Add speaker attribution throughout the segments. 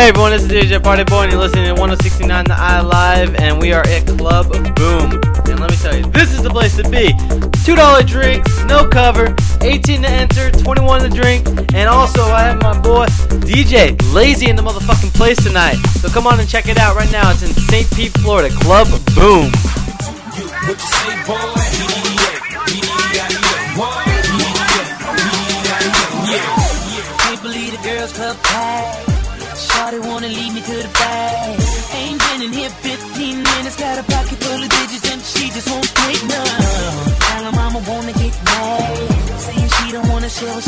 Speaker 1: Hey everyone, this is DJ Party Boy, and you're listening to 1069 The Eye Live, and we are at Club Boom. And let me tell you, this is the place to be. $2 drinks, no cover, 18 to enter, 21 to drink, and also I have my boy DJ Lazy in the motherfucking place tonight. So come on and check it out right now. It's in St. Pete, Florida. Club Boom.
Speaker 2: Club. Shawty wanna lead me to the bag. Ain't been in here 15 minutes, got a pocket full of digits and she just won't take none. Tell her mama wanna get mad, saying she don't wanna share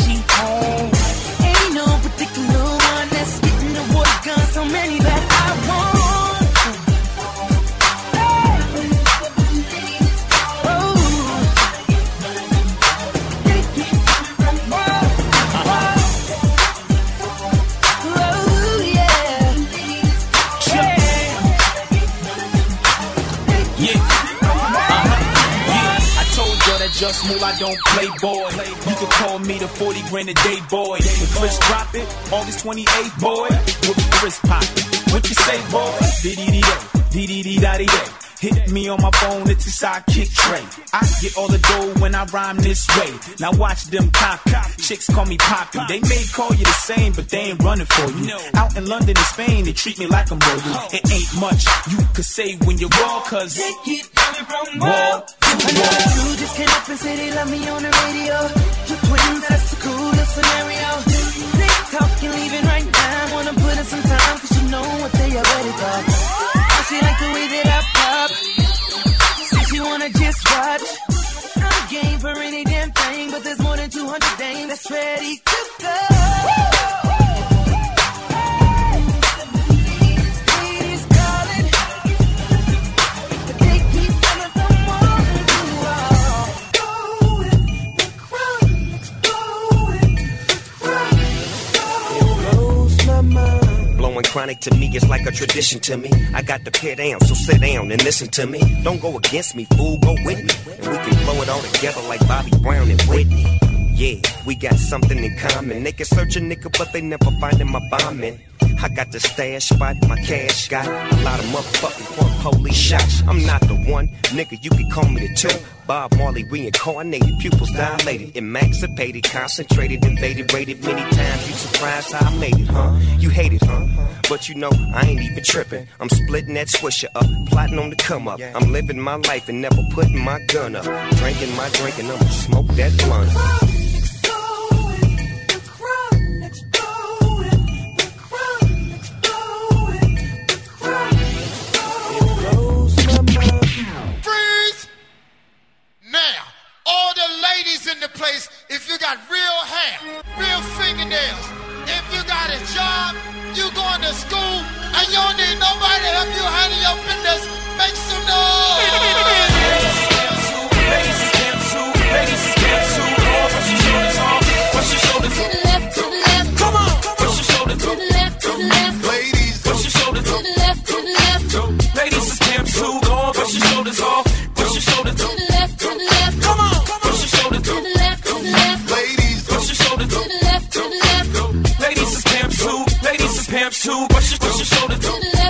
Speaker 3: just move, I don't play boy. You could call me the 40 grand a day boy. When Chris drop it, August 28th, boy. With the Chris pop it. What you say, boy? Dee dee dee da dee day. On my phone, it's a sidekick tray. I get all the dough when I rhyme this way. Now watch them copy. Chicks call me Poppy. They may call you the same, but they ain't running for you. Out in London and Spain, they treat me like I'm royal. Oh. It ain't much you could say when you're raw, cause
Speaker 2: They keep coming from
Speaker 3: wall to wall.
Speaker 2: dude just came up and said they love me on the radio. Two twins, that's the coolest scenario. They talking, leaving right now. Wanna put in some time, cause you know what they already thought. But she like the way that I just watch. I'm game for any damn thing, but there's more than 200 dames that's ready
Speaker 4: chronic to me is like a tradition to me. I got the pit down, so sit down and listen to me. Don't go against me, fool, go with me. And we can blow it all together like Bobby Brown and Whitney. Yeah, we got something in common. They can search a nigga, but they never findin' my bombin'. I got the stash spot, my cash got a lot of motherfucking punk police shots. I'm not the one, nigga, you can call me the two. Bob Marley reincarnated, pupils dilated, emancipated, concentrated, invaded, rated many times. You surprised how I made it, huh? You hate it, huh? But you know, I ain't even tripping. I'm splitting that swisher up, plotting on the come up. I'm living my life and never putting my gun up. Drinking my drink and I'ma smoke that blunt.
Speaker 5: Ladies,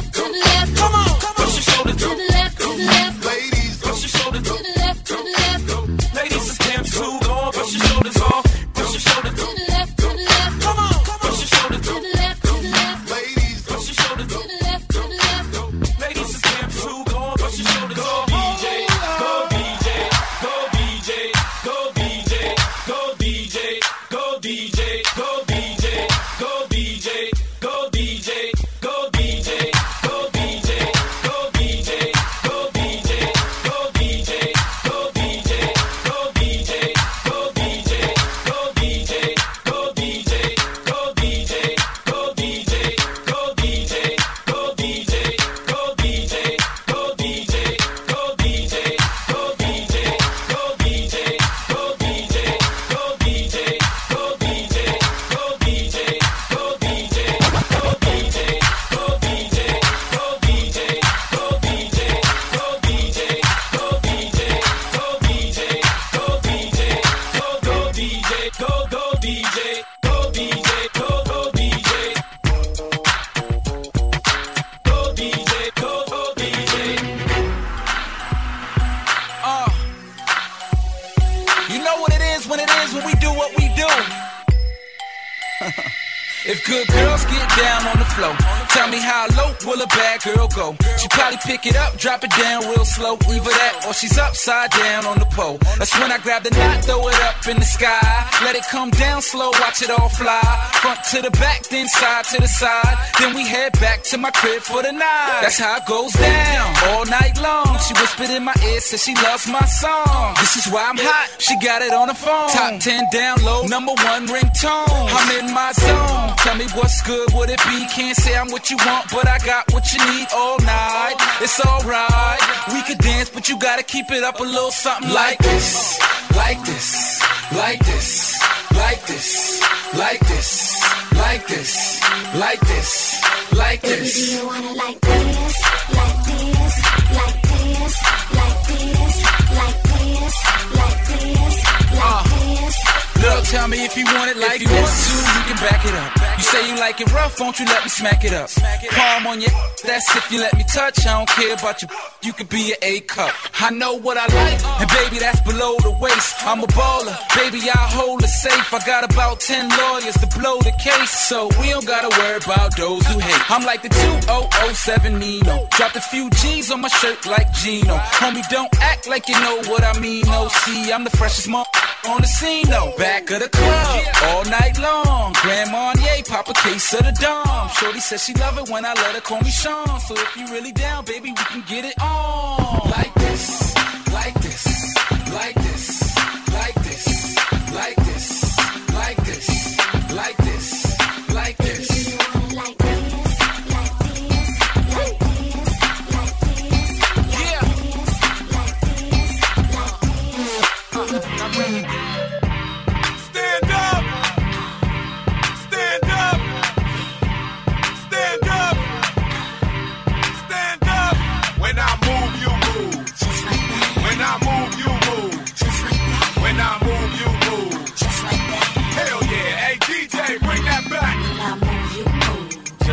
Speaker 6: Good girls get down on the floor. Tell me how low will a bad girl go? She probably pick it up, drop it down real slow. Either that or she's upside down on the pole. That's when I grab the knot, throw it up in the sky. Let it come down slow, watch it all fly. Front to the back, then side to the side. Then we head back to my crib for the night. That's how it goes down all night long. She whispered in my ear, said she loves my song. This is why I'm hot. She got it on the phone. Top 10 download, number one ringtone. I'm in my zone. Tell me what's good, would it be? Can't say I'm what you want, but I got what you need all night. It's alright. We could dance, but you gotta keep it up a little something like this. Like this, like this, like this, like this, like this, like this, like this.
Speaker 7: do you wanna like this, like this, like this, like this, like this, like this, like uh, this?
Speaker 6: Look, tell me if you want it like if you want to, you can back it up. You say you like it rough, won't you let me smack it up? Smack it Palm on your, that's if you let me touch. I don't care about you. You could be an A cup. I know what I like, and baby, that's below the waist. I'm a baller, baby, I hold it safe. I got about 10 lawyers to blow the case, so we don't gotta worry about those who hate. I'm like the 2007 Nino. Dropped a few G's on my shirt like Gino. Homie, don't act like you know what I mean. No, see, I'm the freshest mom on the scene, no. Back of the club, all night long. Grand Marnier, pop a case of the Dom. Shorty says she love it when I let her call me Sean. So if you really down, baby, we can get it on. Like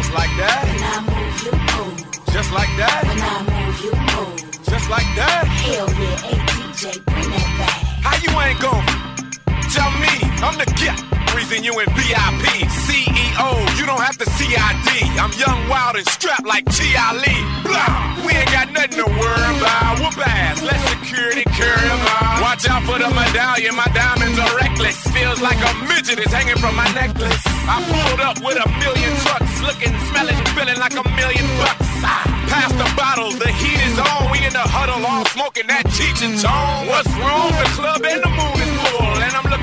Speaker 7: Just like that.
Speaker 8: When I move, you move.
Speaker 7: Just like that.
Speaker 8: When I move, you move.
Speaker 7: Just like that.
Speaker 8: Hell yeah, hey DJ, bring that back. How you ain't gon' tell me I'm the guy? Reason you in VIP, CEO, you don't have to CID. I'm young, wild, and strapped like. Lee. Blah, we ain't got nothing to worry about. Whoop ass, let security carry 'em out. Watch out for the medallion, my diamonds are reckless. Feels like a midget is hanging from my necklace. I pulled up with a million trucks, looking, smelling, feeling like a million bucks. Pass the bottles, the heat is on. We in the huddle, all smoking that Cheech and Chong. What's wrong? The club and the moon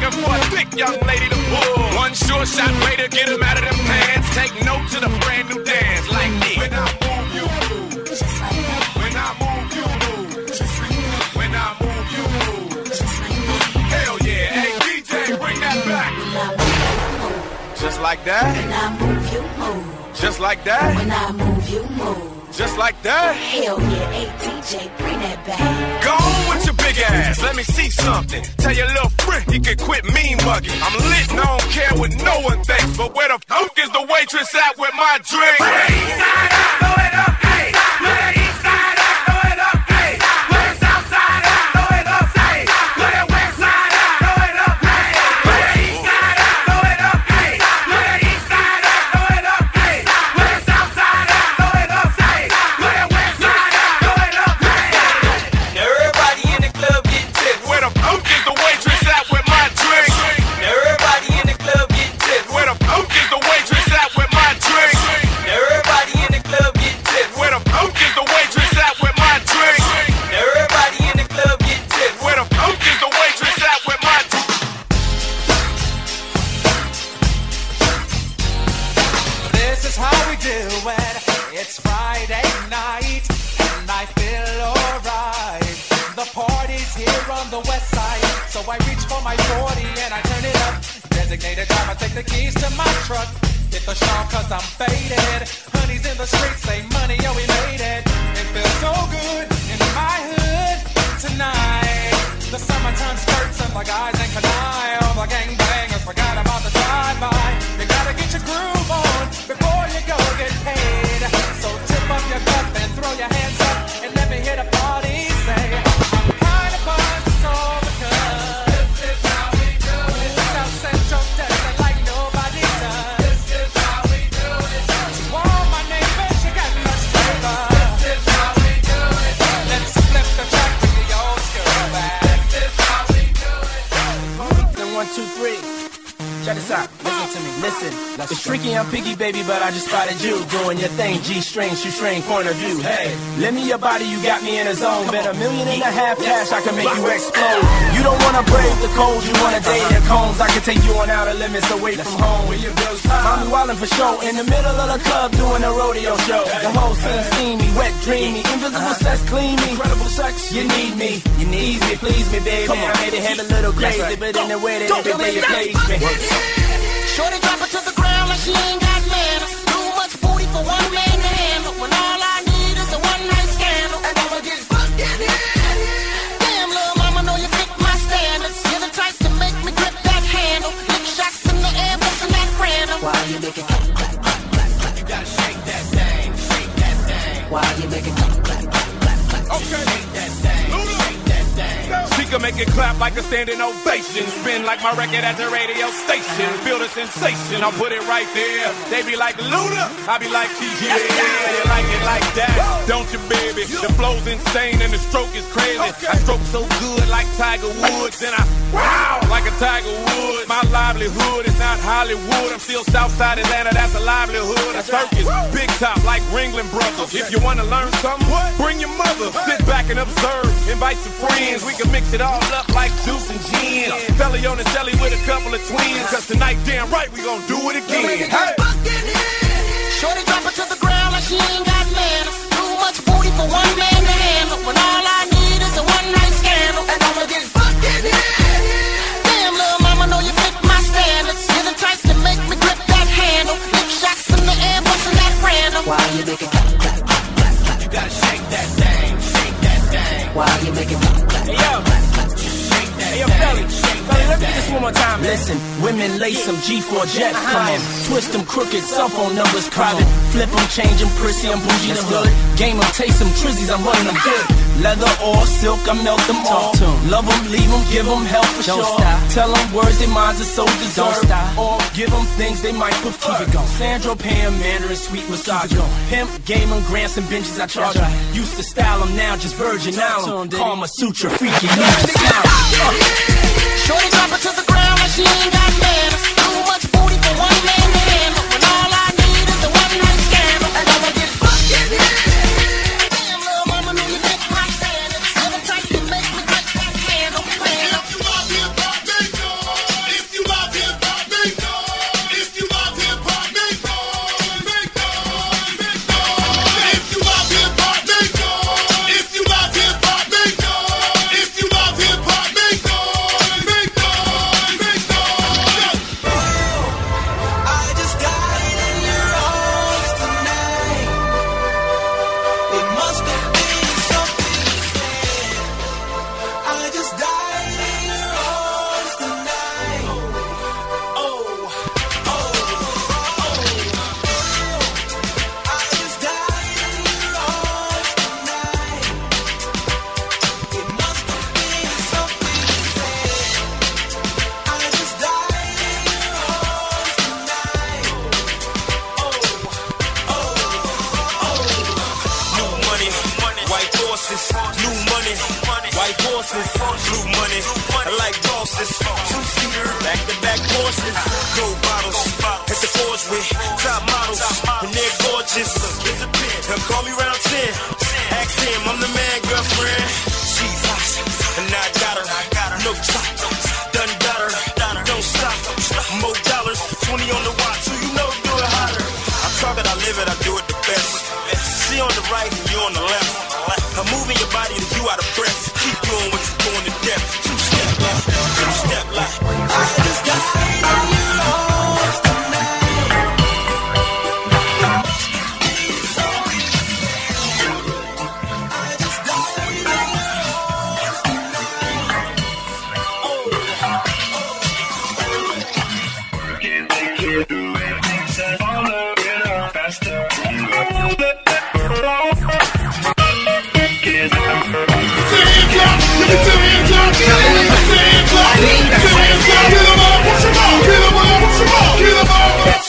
Speaker 8: looking for a thick young lady to pull. One sure shot way to get 'em out of them pants. Take note to the brand new dance like this. When I move, you move.
Speaker 7: Just like that,
Speaker 8: When I move, you move.
Speaker 7: just like that,
Speaker 8: When I move, you move.
Speaker 7: just like that.
Speaker 8: Hell yeah, hey DJ, bring that back.
Speaker 7: When I move, you move.
Speaker 8: Just like that.
Speaker 7: When I move, you move.
Speaker 8: Just like that.
Speaker 7: When I move, you move.
Speaker 8: Just like that.
Speaker 7: Hell yeah, hey DJ, bring that back.
Speaker 8: Go on with your big ass, let me see something. Tell your little friend he can quit mean mugging. I'm lit and I don't care what no one thinks. But where the fuck is the waitress at with my drink?
Speaker 9: Everybody
Speaker 10: but I just spotted you doing your thing. G string, shoestring, point of view. Hey, lend me your body, you got me in a zone. Bet a million and a half cash, I can make you explode. You don't wanna brave the cold, you wanna date the cones. I can take you on outer limits away from home. Where your bills wildin' for show in the middle of the club doing a rodeo show. The whole scene steamy, wet, dreamy, invisible sex, clean me. Incredible sex, you need me, you need me, please me, baby. I made it head a little crazy, but in the way that every day you please me.
Speaker 5: Shorty drop it to the like ain't got manners. Too much booty for one man to handle. When all I need is a one night scandal. And I'ma get fucked in. Damn, little mama, know you fit my standards. You're the type to make me grip that handle. Lick shots in the air, bustin' that random. Why you make it clap, clap, clap, clap, clap? You gotta shake that thing, shake that thing. Why you make it clap, clap, clap, clap, clap? Okay. Shake that thing, shake that thing.
Speaker 8: Can make it clap like a standing ovation. Spin like my record at the radio station. Feel the sensation, I'll put it right there. They be like Luda, I be like yeah, you like it like that, don't you, baby? The flow's insane and the stroke is crazy. I stroke so good like Tiger Woods, and I wow like a Tiger Woods. My livelihood is not Hollywood. I'm still Southside Atlanta, that's a livelihood. A circus, big top like Ringling Brothers. If you wanna learn something, bring your mother. Sit back and observe. Invite some friends. We can mix it all up like juice and gin. Belly on the jelly with a couple of twins. Cause tonight, damn right, we gon' do it again. Hey!
Speaker 5: Shorty drop it to the ground like she ain't got manners. Too much booty for one man to handle. When all I need is a one night scandal. And I'ma get fucked in. Damn, little mama, know you fit my standards. You're the type to make me grip that handle. Lick shots in the air, bustin' that random. Why you make it clap, clap, clap, clap, clap? You gotta shake that thing, shake that thing. Why you make it clap, clap,
Speaker 10: Hey, yo. Hey, yo, Felly. Felly, let me this one more time. Listen, women lace them G4 jet. Uh-huh. Come on. Twist them crooked, cell phone numbers private. Flip them, change them, prissy, I'm bougie the hood. Game them, taste them, trizzies, I'm running them good. Ah! Leather or silk, I melt them all. Love them, leave them, give them help for
Speaker 11: Don't
Speaker 10: sure.
Speaker 11: stop.
Speaker 10: Tell them words their minds are so deserved.
Speaker 11: stop.
Speaker 10: Or give them things they might prefer.
Speaker 11: Keep it going.
Speaker 10: Sandro, Pam, Mandarin, sweet massage. Pimp, game them, grants and benches, I charge
Speaker 11: right.
Speaker 10: Used to style them, now just Virgin
Speaker 11: Talk to 'em,
Speaker 10: Island. Kama Sutra, freaky, ninja style.
Speaker 5: Uh, Shorty drop it to the ground like she ain't got manners.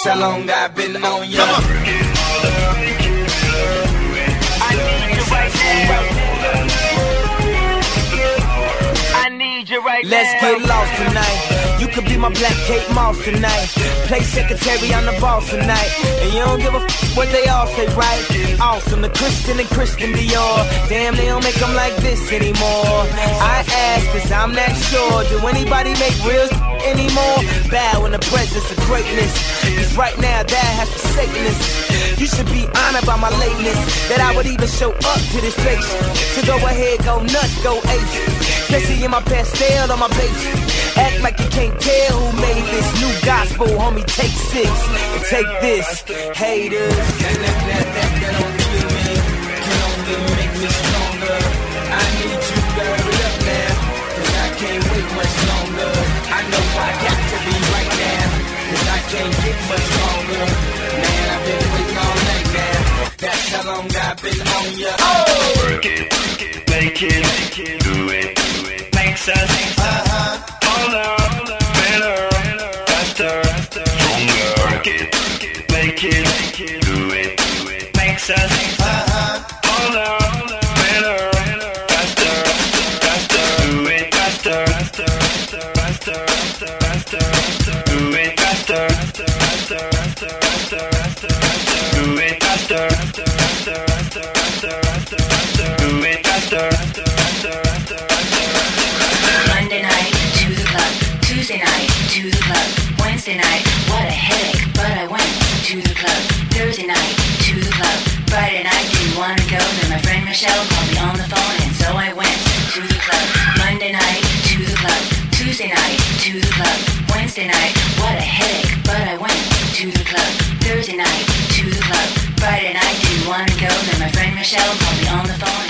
Speaker 10: How long I've been on ya.
Speaker 11: I need you right
Speaker 10: Let's
Speaker 11: now.
Speaker 10: get lost tonight. You could be
Speaker 11: my black Kate Moss tonight. Play secretary on the boss tonight. And you don't give a f- what they all say, right? Awesome, the Christian and Christian Dior. Damn, they don't make them like this anymore. I ask, cause I'm not sure. Do anybody make real anymore? Bow in the presence of greatness. Cause right now, that has forsaken us. You should be honored by my lateness. That I would even show up to this place. So go ahead, go nuts, go ace. Especially in my Pastelle on my Bape. Act like you can't tell who made this new gospel, homie. Take six and take this, haters. Can't get much longer. Man, I've been waiting all night now. That's how long I've been on ya.
Speaker 12: Work it, make it, do it, do it. makes us harder, better, faster, stronger. Work it, make it, do it, do it. makes us uh-huh. harder,
Speaker 13: Monday night to the club, Tuesday night to the club, Wednesday night, what a headache, but I went to the club. Thursday night to the club, Friday night didn't wanna go, then my friend Michelle called me on the phone, and so I went to the club. Monday night to the club, Tuesday night to the club, Wednesday night, what a headache, but I went to the club. Thursday night to the club, Friday night didn't wanna go, then my friend Michelle called me on the phone,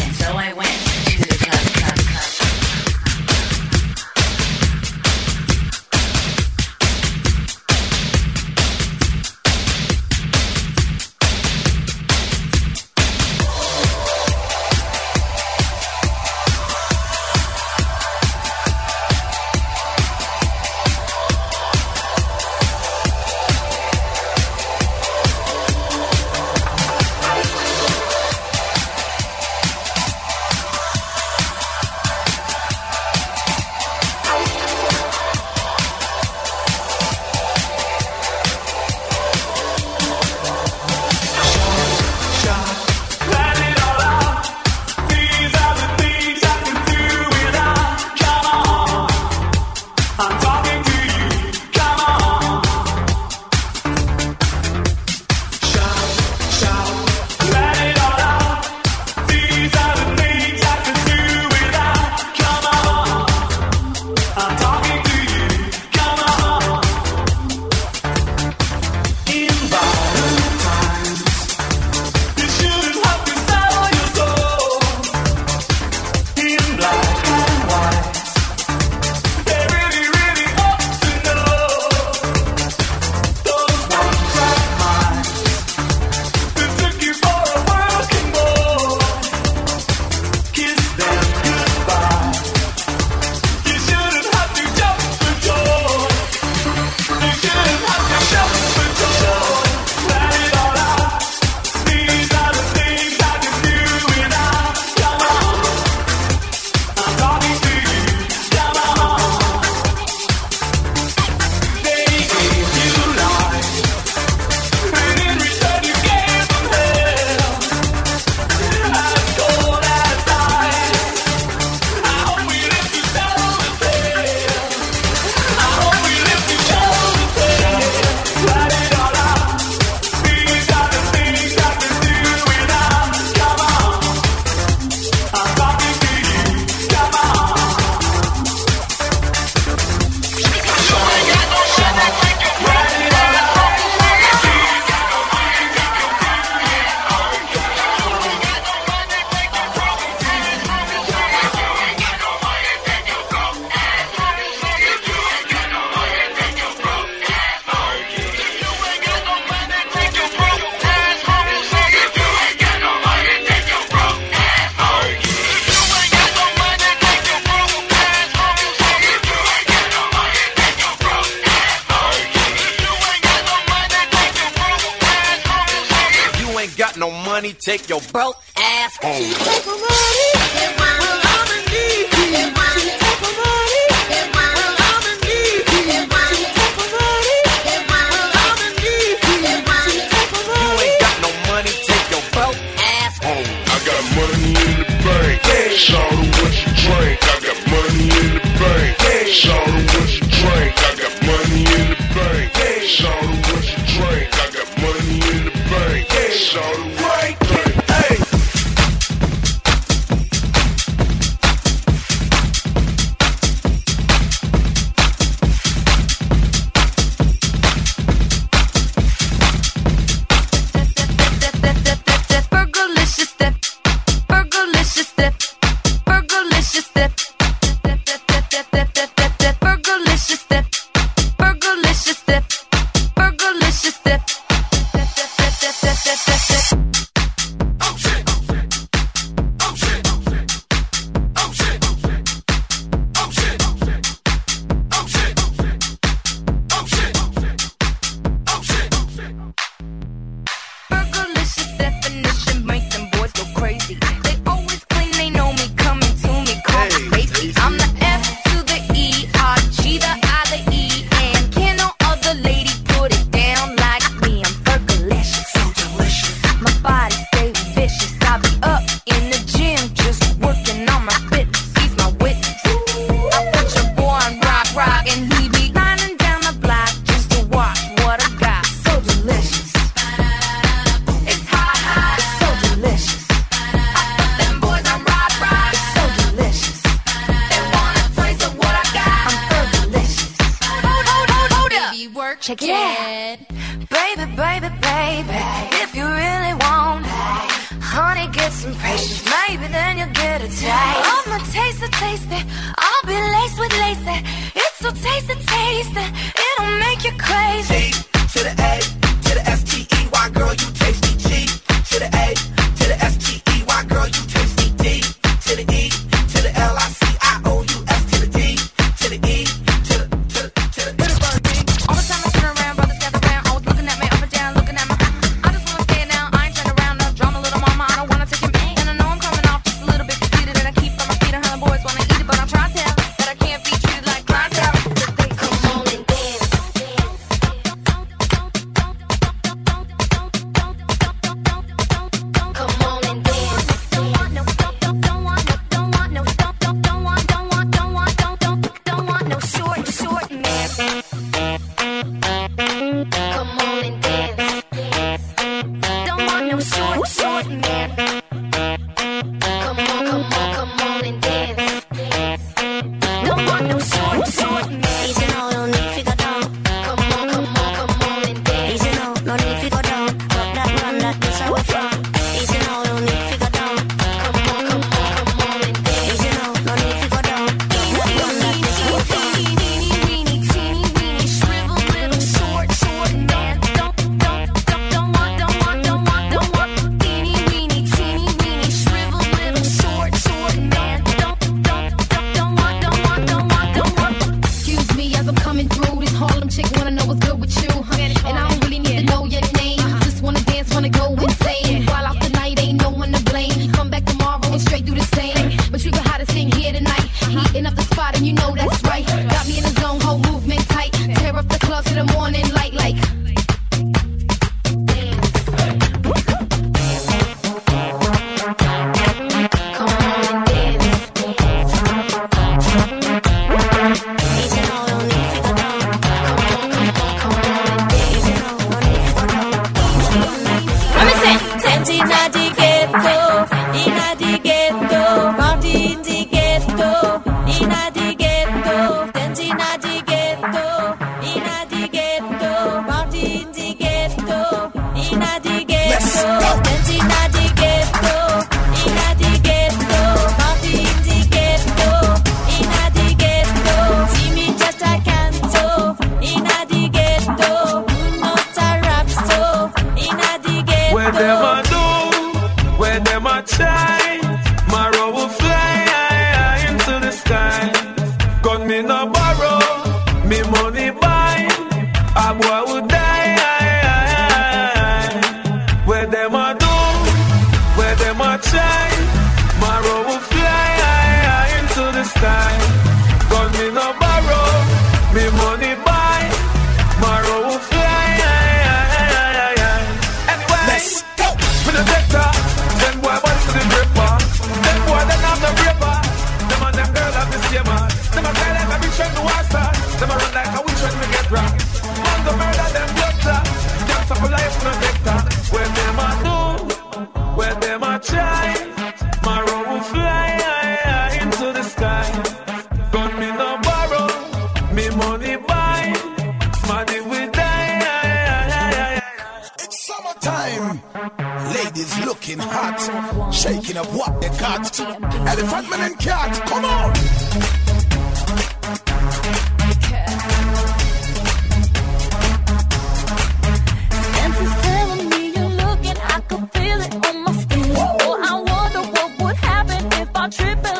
Speaker 14: money, take your broke ass home.
Speaker 15: You ain't got no money, take
Speaker 16: your broke ass home. I got money in the
Speaker 17: bank. Show what
Speaker 18: you drink. I got money in the bank. Show what you drink. I
Speaker 17: got money in the bank. Show what you
Speaker 19: drink.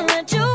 Speaker 19: wanna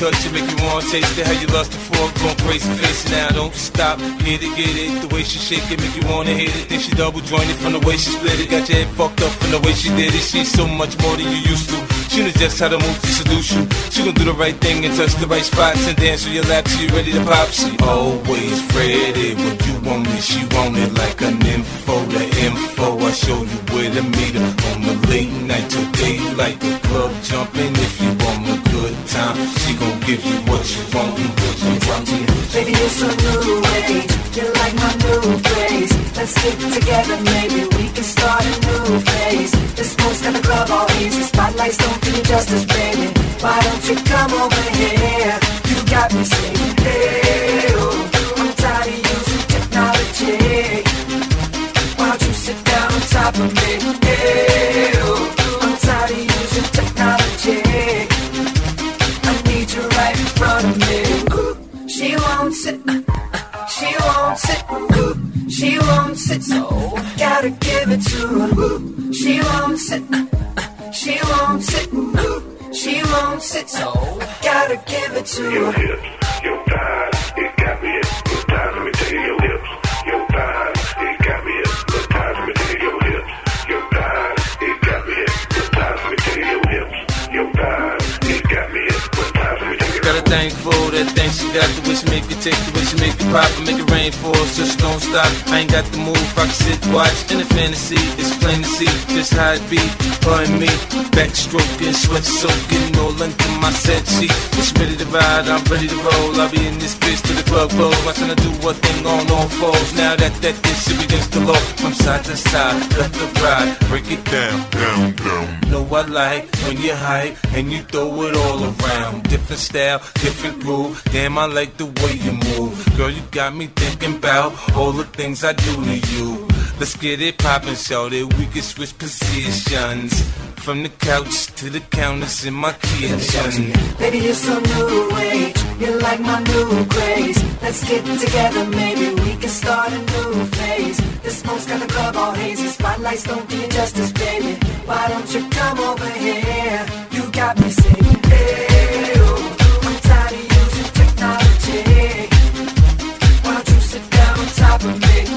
Speaker 19: you
Speaker 20: touch it, make you want to taste it. How you lost it for, going crazy, face it now, don't stop, hit it, get it, the way she shake it, make you wanna hit it. Then she double jointed from the way she split it, got your head fucked up from the way she did it. She's so much more than you used to. She knows just how to move to seduce you. She gon' do the right thing and touch the right spots and dance on your lap till you ready to pop. She always ready when you want me. She want it like an info. The info I show you where to meet her on the late night till daylight. The club jumping if you want a good time. She gon' give you what you want what you want.
Speaker 17: Baby, it's a new age. You're like my new craze. Let's stick together, maybe we can start a new phase. This most got the club all easy. Spotlights don't do justice, baby. Why don't you come over here? You got me singing, hey, oh. I'm tired of using technology. Why don't you sit down on top of me? Hey, sit. So gotta give it to her. She won't sit. uh, uh, She won't sit. Ooh, she won't sit. So gotta give it to her.
Speaker 12: Your thighs, it got me
Speaker 20: gotta thing for that thing she got the way she make it take the way she make it pop and make it rain for us so she don't stop. I ain't got the move, I can sit watch in a fantasy. It's plain to see just how it be. Her and me, backstroking, sweat soaking all under my set sheet. It's ready to ride, I'm ready to roll. I'll be in this bitch till the club close. Watching her do what thing on all fours. Now that that this shit begins to low from side to side, let the ride break it down, down, down. Know I like when you hype and you throw it all around. Different style, different groove. Damn, I like the way you move. Girl, you got me thinking about all the things I do to you. Let's get it poppin', shout it. We can switch positions from the couch to the counters in my kitchen.
Speaker 17: Baby, you're so new age. You're like my new craze. Let's get together, maybe we can start a new phase. This smoke's got the club all hazy. Spotlights don't do you justice, baby. Why don't you come over here? You got me of me?